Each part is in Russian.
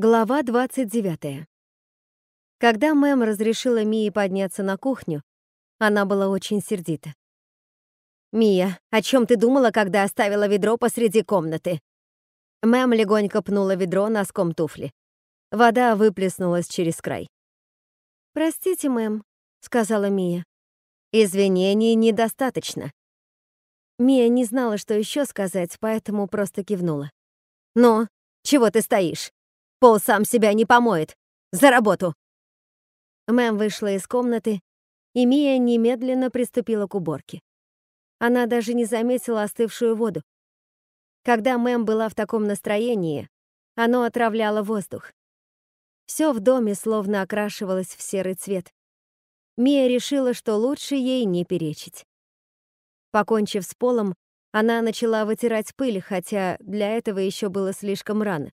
Глава 29. Когда мэм разрешила Мии подняться на кухню, она была очень сердита. «Мия, о чем ты думала, когда оставила ведро посреди комнаты?» Мэм легонько пнула ведро носком туфли. Вода выплеснулась через край. «Простите, мэм», — сказала Мия. «Извинений недостаточно». Мия не знала, что еще сказать, поэтому просто кивнула. «Ну, чего ты стоишь?» Пол сам себя не помоет. За работу!» Мэм вышла из комнаты, и Мия немедленно приступила к уборке. Она даже не заметила остывшую воду. Когда Мэм была в таком настроении, оно отравляло воздух. Все в доме словно окрашивалось в серый цвет. Мия решила, что лучше ей не перечить. Покончив с полом, она начала вытирать пыль, хотя для этого еще было слишком рано.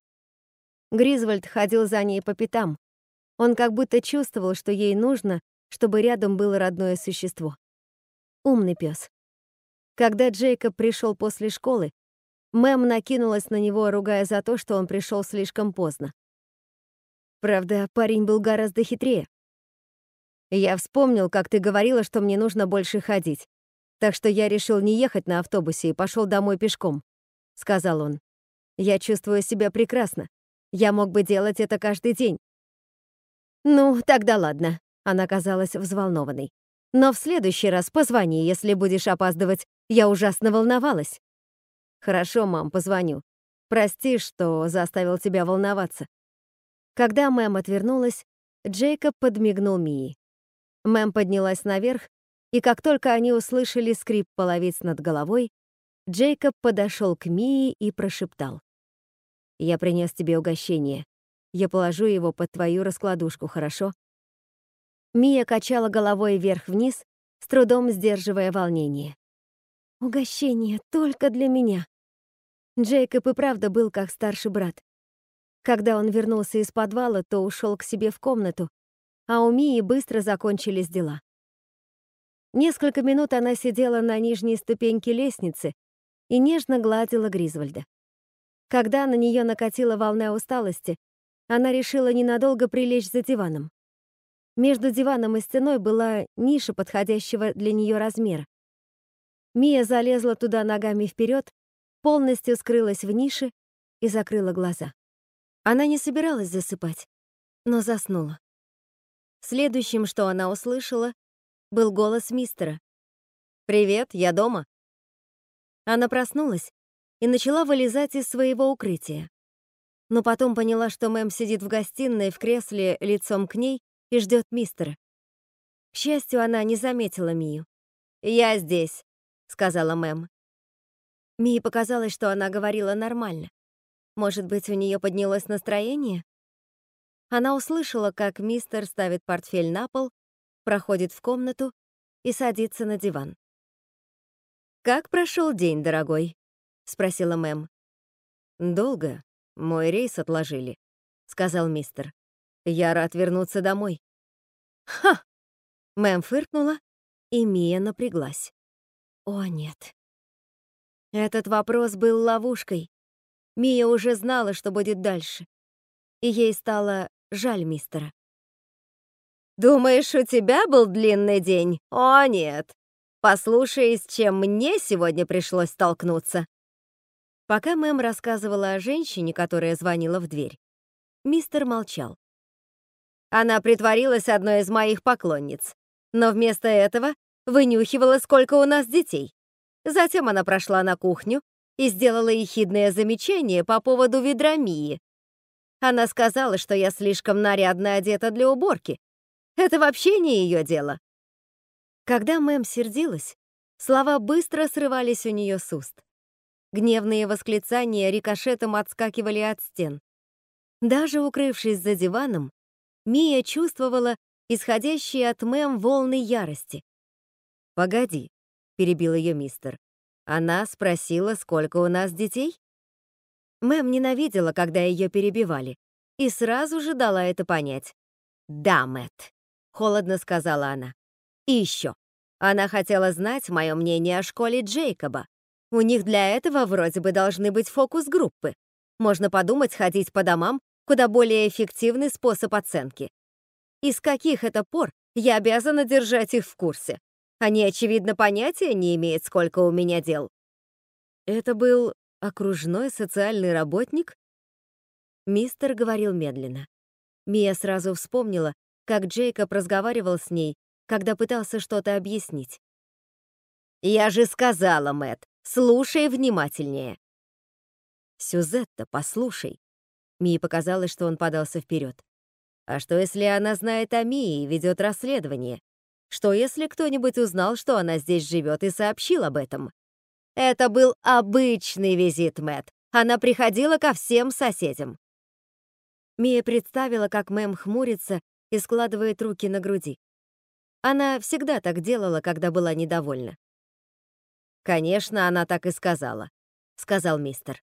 Гризвольд ходил за ней по пятам. Он как будто чувствовал, что ей нужно, чтобы рядом было родное существо. Умный пес. Когда Джейкоб пришел после школы, Мэм накинулась на него, ругая за то, что он пришел слишком поздно. Правда, парень был гораздо хитрее. Я вспомнил, как ты говорила, что мне нужно больше ходить. Так что я решил не ехать на автобусе и пошел домой пешком, сказал он. Я чувствую себя прекрасно. Я мог бы делать это каждый день. Ну, тогда ладно. Она казалась взволнованной. Но в следующий раз позвони, если будешь опаздывать. Я ужасно волновалась. Хорошо, мам, позвоню. Прости, что заставил тебя волноваться. Когда мэм отвернулась, Джейкоб подмигнул Мии. Мэм поднялась наверх, и как только они услышали скрип половиц над головой, Джейкоб подошел к Мии и прошептал. Я принес тебе угощение. Я положу его под твою раскладушку, хорошо?» Мия качала головой вверх-вниз, с трудом сдерживая волнение. «Угощение только для меня». Джейкоб и правда был как старший брат. Когда он вернулся из подвала, то ушел к себе в комнату, а у Мии быстро закончились дела. Несколько минут она сидела на нижней ступеньке лестницы и нежно гладила Гризвальда. Когда на нее накатила волна усталости, она решила ненадолго прилечь за диваном. Между диваном и стеной была ниша подходящего для нее размера. Мия залезла туда ногами вперед, полностью скрылась в нише и закрыла глаза. Она не собиралась засыпать, но заснула. Следующим, что она услышала, был голос мистера. «Привет, я дома». Она проснулась и начала вылезать из своего укрытия. Но потом поняла, что мэм сидит в гостиной в кресле лицом к ней и ждет мистера. К счастью, она не заметила Мию. «Я здесь», — сказала мэм. Мии показалось, что она говорила нормально. Может быть, у нее поднялось настроение? Она услышала, как мистер ставит портфель на пол, проходит в комнату и садится на диван. «Как прошел день, дорогой?» — спросила мэм. «Долго. Мой рейс отложили», — сказал мистер. «Я рад вернуться домой». «Ха!» Мэм фыркнула, и Мия напряглась. «О, нет». Этот вопрос был ловушкой. Мия уже знала, что будет дальше. И ей стало жаль мистера. «Думаешь, у тебя был длинный день? О, нет. Послушай, с чем мне сегодня пришлось столкнуться. Пока мэм рассказывала о женщине, которая звонила в дверь, мистер молчал. Она притворилась одной из моих поклонниц, но вместо этого вынюхивала, сколько у нас детей. Затем она прошла на кухню и сделала ехидное замечание по поводу ведра Мии. Она сказала, что я слишком нарядно одета для уборки. Это вообще не ее дело. Когда мэм сердилась, слова быстро срывались у нее с уст. Гневные восклицания рикошетом отскакивали от стен. Даже укрывшись за диваном, Мия чувствовала исходящие от Мэм волны ярости. «Погоди», — перебил ее мистер. «Она спросила, сколько у нас детей?» Мэм ненавидела, когда ее перебивали, и сразу же дала это понять. «Да, Мэтт», — холодно сказала она. «И еще. Она хотела знать мое мнение о школе Джейкоба. У них для этого вроде бы должны быть фокус-группы. Можно подумать ходить по домам куда более эффективный способ оценки. Из каких это пор я обязана держать их в курсе? Они, очевидно, понятия не имеют, сколько у меня дел. Это был окружной социальный работник? Мистер говорил медленно. Мия сразу вспомнила, как Джейкоб разговаривал с ней, когда пытался что-то объяснить. «Я же сказала, Мэт, слушай внимательнее». «Сюзетта, послушай». Мии показалось, что он подался вперед. «А что, если она знает о Мии и ведет расследование? Что, если кто-нибудь узнал, что она здесь живет и сообщил об этом?» «Это был обычный визит, Мэт. Она приходила ко всем соседям». Мия представила, как мэм хмурится и складывает руки на груди. Она всегда так делала, когда была недовольна. «Конечно, она так и сказала», — сказал мистер.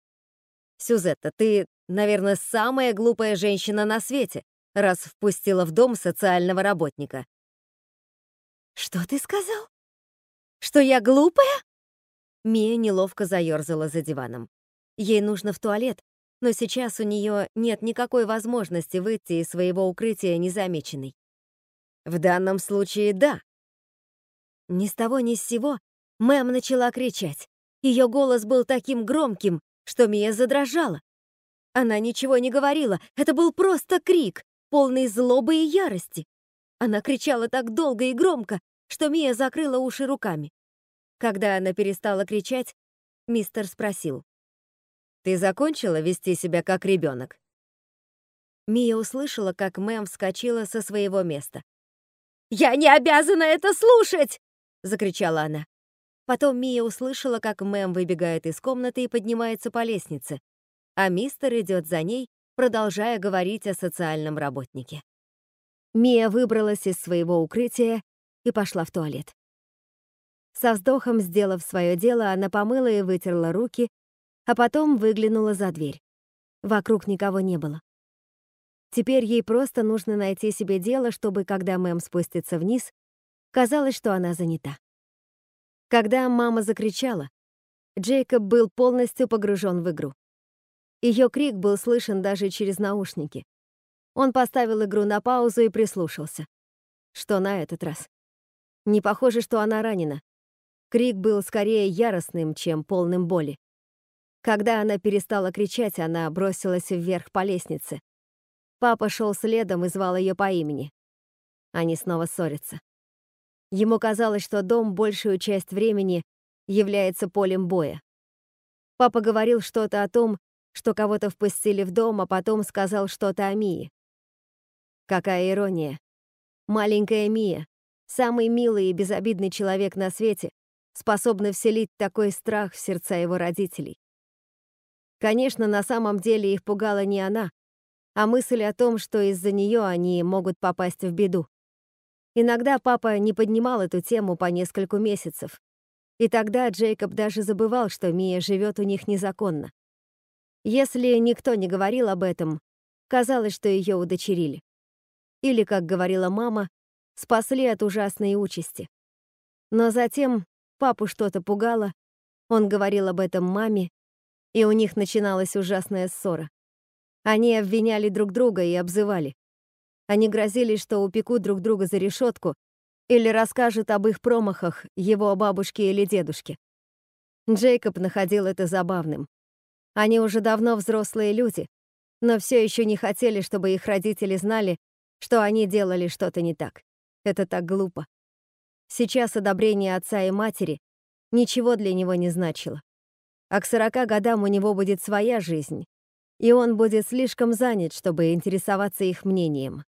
«Сюзетта, ты, наверное, самая глупая женщина на свете, раз впустила в дом социального работника». «Что ты сказал? Что я глупая?» Мия неловко заёрзала за диваном. Ей нужно в туалет, но сейчас у нее нет никакой возможности выйти из своего укрытия незамеченной. В данном случае да. Ни с того ни с сего мэм начала кричать. Ее голос был таким громким, что Мия задрожала. Она ничего не говорила, это был просто крик, полный злобы и ярости. Она кричала так долго и громко, что Мия закрыла уши руками. Когда она перестала кричать, мистер спросил. Ты закончила вести себя как ребенок? Мия услышала, как мэм вскочила со своего места. «Я не обязана это слушать!» — закричала она. Потом Мия услышала, как мэм выбегает из комнаты и поднимается по лестнице, а мистер идет за ней, продолжая говорить о социальном работнике. Мия выбралась из своего укрытия и пошла в туалет. Со вздохом, сделав свое дело, она помыла и вытерла руки, а потом выглянула за дверь. Вокруг никого не было. Теперь ей просто нужно найти себе дело, чтобы, когда мэм спустится вниз, казалось, что она занята. Когда мама закричала, Джейкоб был полностью погружен в игру. Ее крик был слышен даже через наушники. Он поставил игру на паузу и прислушался. Что на этот раз? Не похоже, что она ранена. Крик был скорее яростным, чем полным боли. Когда она перестала кричать, она бросилась вверх по лестнице. Папа шел следом и звал ее по имени. Они снова ссорятся. Ему казалось, что дом большую часть времени является полем боя. Папа говорил что-то о том, что кого-то впустили в дом, а потом сказал что-то о Мии. Какая ирония. Маленькая Мия, самый милый и безобидный человек на свете, способна вселить такой страх в сердца его родителей. Конечно, на самом деле их пугала не она, а мысль о том, что из-за нее они могут попасть в беду. Иногда папа не поднимал эту тему по нескольку месяцев, и тогда Джейкоб даже забывал, что Мия живет у них незаконно. Если никто не говорил об этом, казалось, что ее удочерили. Или, как говорила мама, спасли от ужасной участи. Но затем папу что-то пугало, он говорил об этом маме, и у них начиналась ужасная ссора. Они обвиняли друг друга и обзывали. Они грозили, что упекут друг друга за решетку или расскажут об их промахах его бабушке или дедушке. Джейкоб находил это забавным. Они уже давно взрослые люди, но все еще не хотели, чтобы их родители знали, что они делали что-то не так. Это так глупо. Сейчас одобрение отца и матери ничего для него не значило а к сорока годам у него будет своя жизнь, и он будет слишком занят, чтобы интересоваться их мнением.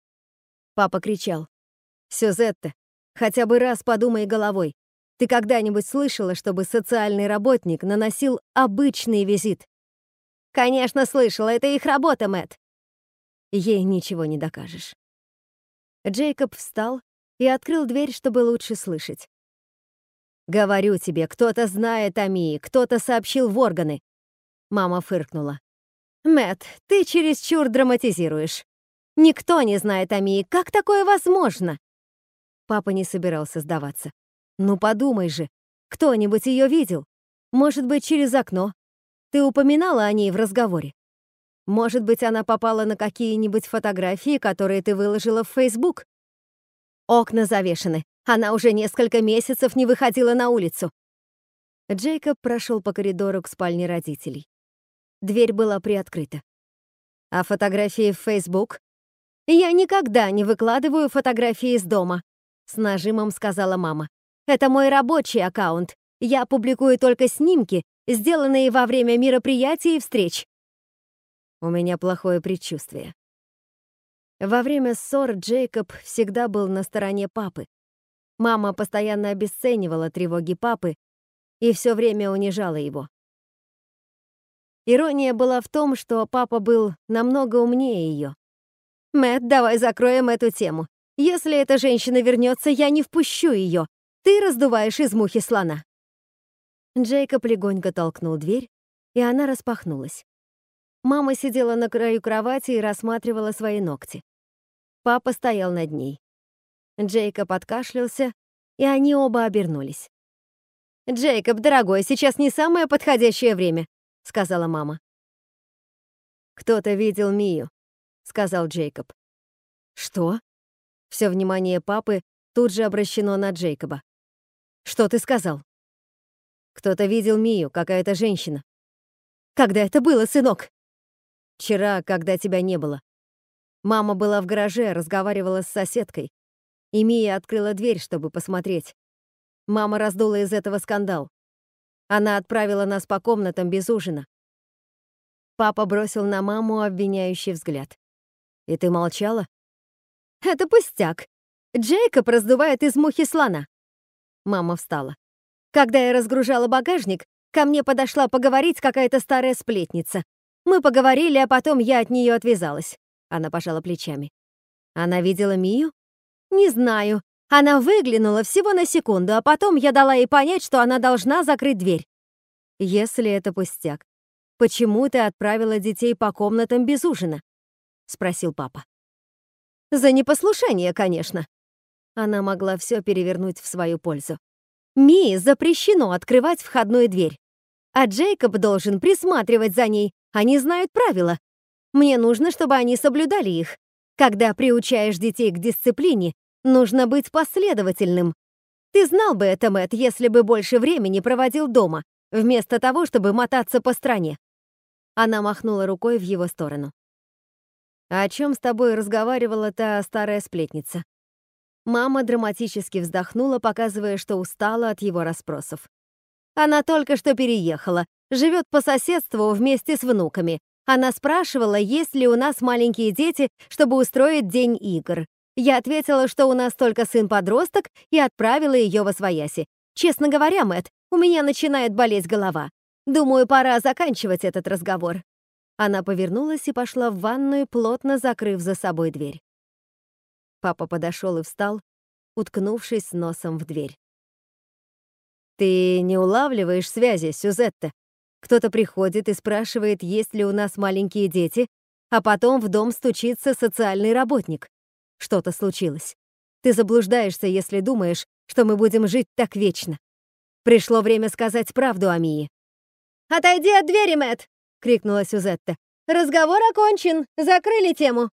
Папа кричал. «Сюзетта, хотя бы раз подумай головой. Ты когда-нибудь слышала, чтобы социальный работник наносил обычный визит?» «Конечно, слышала, это их работа, Мэтт». Ей ничего не докажешь. Джейкоб встал и открыл дверь, чтобы лучше слышать. «Говорю тебе, кто-то знает о Мии, кто-то сообщил в органы». Мама фыркнула. Мэт, ты чересчур драматизируешь. Никто не знает о Мии. Как такое возможно?» Папа не собирался сдаваться. «Ну подумай же, кто-нибудь ее видел? Может быть, через окно? Ты упоминала о ней в разговоре?» Может быть, она попала на какие-нибудь фотографии, которые ты выложила в Facebook? Окна завешены. Она уже несколько месяцев не выходила на улицу. Джейкоб прошел по коридору к спальне родителей. Дверь была приоткрыта. А фотографии в Facebook? Я никогда не выкладываю фотографии из дома, с нажимом сказала мама. Это мой рабочий аккаунт. Я публикую только снимки, сделанные во время мероприятий и встреч. У меня плохое предчувствие. Во время ссор Джейкоб всегда был на стороне папы. Мама постоянно обесценивала тревоги папы и все время унижала его. Ирония была в том, что папа был намного умнее ее. Мэт, давай закроем эту тему. Если эта женщина вернется, я не впущу ее. Ты раздуваешь из мухи слона». Джейкоб легонько толкнул дверь, и она распахнулась. Мама сидела на краю кровати и рассматривала свои ногти. Папа стоял над ней. Джейкоб откашлялся, и они оба обернулись. «Джейкоб, дорогой, сейчас не самое подходящее время», — сказала мама. «Кто-то видел Мию», — сказал Джейкоб. «Что?» Все внимание папы тут же обращено на Джейкоба. «Что ты сказал?» «Кто-то видел Мию, какая-то женщина». «Когда это было, сынок?» «Вчера, когда тебя не было. Мама была в гараже, разговаривала с соседкой, и Мия открыла дверь, чтобы посмотреть. Мама раздула из этого скандал. Она отправила нас по комнатам без ужина. Папа бросил на маму обвиняющий взгляд. «И ты молчала?» «Это пустяк. Джейкоб раздувает из мухи слона». Мама встала. Когда я разгружала багажник, ко мне подошла поговорить какая-то старая сплетница. Мы поговорили, а потом я от нее отвязалась. Она пожала плечами. Она видела Мию? Не знаю. Она выглянула всего на секунду, а потом я дала ей понять, что она должна закрыть дверь. Если это пустяк, почему ты отправила детей по комнатам без ужина? Спросил папа. За непослушание, конечно. Она могла все перевернуть в свою пользу. Мии запрещено открывать входную дверь. А Джейкоб должен присматривать за ней. Они знают правила. Мне нужно, чтобы они соблюдали их. Когда приучаешь детей к дисциплине, Нужно быть последовательным. Ты знал бы это, Мэтт, если бы больше времени проводил дома, вместо того, чтобы мотаться по стране. Она махнула рукой в его сторону. «А «О чем с тобой разговаривала та старая сплетница?» Мама драматически вздохнула, показывая, что устала от его расспросов. «Она только что переехала, живет по соседству вместе с внуками. Она спрашивала, есть ли у нас маленькие дети, чтобы устроить день игр. Я ответила, что у нас только сын-подросток, и отправила ее во свояси. Честно говоря, Мэт, у меня начинает болеть голова. Думаю, пора заканчивать этот разговор. Она повернулась и пошла в ванную, плотно закрыв за собой дверь. Папа подошел и встал, уткнувшись носом в дверь. «Ты не улавливаешь связи, Сюзетта. Кто-то приходит и спрашивает, есть ли у нас маленькие дети, а потом в дом стучится социальный работник. Что-то случилось. Ты заблуждаешься, если думаешь, что мы будем жить так вечно. Пришло время сказать правду о Мии. «Отойди от двери, Мэтт!» — крикнула Сюзетта. «Разговор окончен. Закрыли тему.